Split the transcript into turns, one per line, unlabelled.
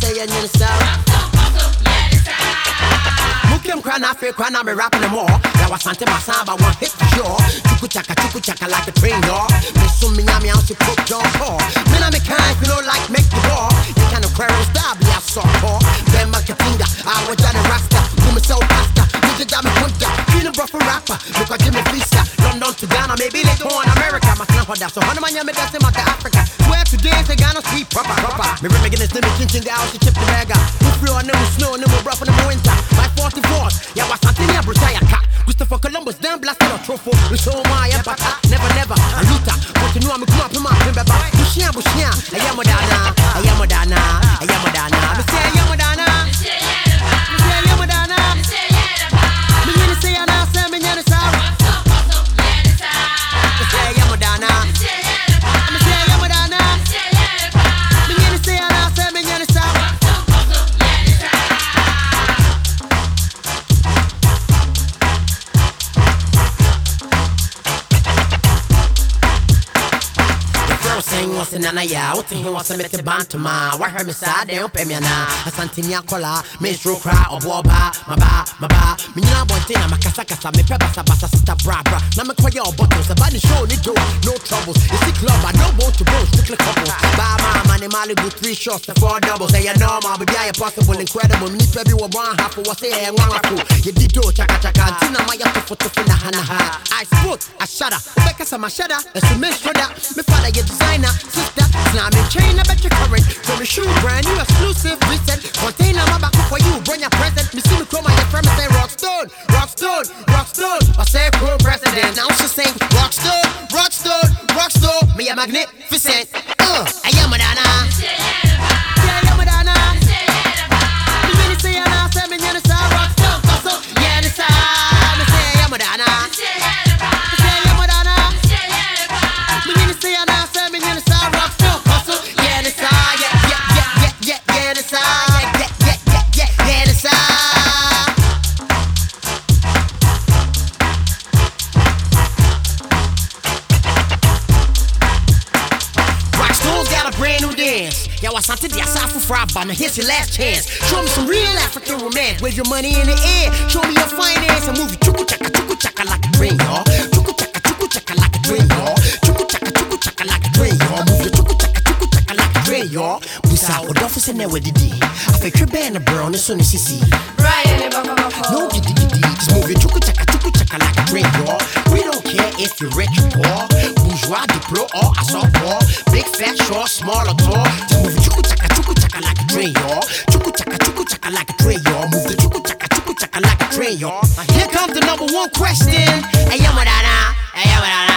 say yeni sa. Mukim cry na fe cry na me rapping them all. Now I sante my samba one hit for sure. Chuku chaka chuku chaka like a train dog. Me sum me yami out to cook John Paul. Me na me kind you know like make the ball. At Jimmy Visa. London to Ghana, maybe later on America. My son for that. So honey man yeah me him out to Africa. Swear to today say Ghana sweet proper proper. Me making this name chin chin out to chip the bag out. We flow them snow, them rough in the winter. My 44, yeah, was something yeah, Bruce Ayaka. Christopher Columbus, damn blasted a trophy. We saw my empata, never, never. You know I'm come up in my pimba. Bushia, Bushia, I am Madonna, I Girl sing what's in Nana ya, what thing what's in the bantama. Why her sad, they don't pay me na. A Santinia cola, minstrel cry, or boba, my ba, my ba. Me na one thing, I'm a casa casa, me peba sabasa, sister bra bra. Me call your a body show, need do, no troubles. It's the club, I no want to go, strictly couple. Ba ma, in Malibu, three shots, the four doubles. You know, ma, but yeah, possible, incredible. Me baby, what one half, what say, and one half. You did do, chaka chaka, Tina, my yato, foot, na hana ha. I spoke, I shudder, Becca, some shudder, and some men shudder. Me father, your designer, sister, slam in chain, I bet you current. From the shoe brand new exclusive, reset. Container, my back for you, bring your present. Me see me my friend, me say Rockstone, Rockstone, Rockstone. I say pro president, now she sing Rockstone, Rockstone, Rockstone. Me a magnificent, uh, I am Madonna. Dance. Yo, I something the aside for fry now here's your last chance. Show me some real African romance. Wave your money in the air. Show me your finance and move you chuku chaka chuku chaka like a train, y'all. Chuku chaka chuku chaka like a train, y'all. Chuku chaka chuku chaka like a train, y'all. Move your chuku chaka chuku chaka like a train, y'all. Busa odofo in there with the D. I fake your band a brown as soon as you see. No giddy giddy, just move your chuku chaka chuku chaka like a train, y'all. We don't care if you're rich or poor, bourgeois, diplo or assault poor, big fat, short, small or tall. Just move your chuku chaka chuku chaka like a train, y'all. Chuku chaka chuku chaka like a train, y'all. Move the chuku chaka chuku chaka like a train, y'all. Here comes the number one question. Hey, yo, Madonna. Hey, yo,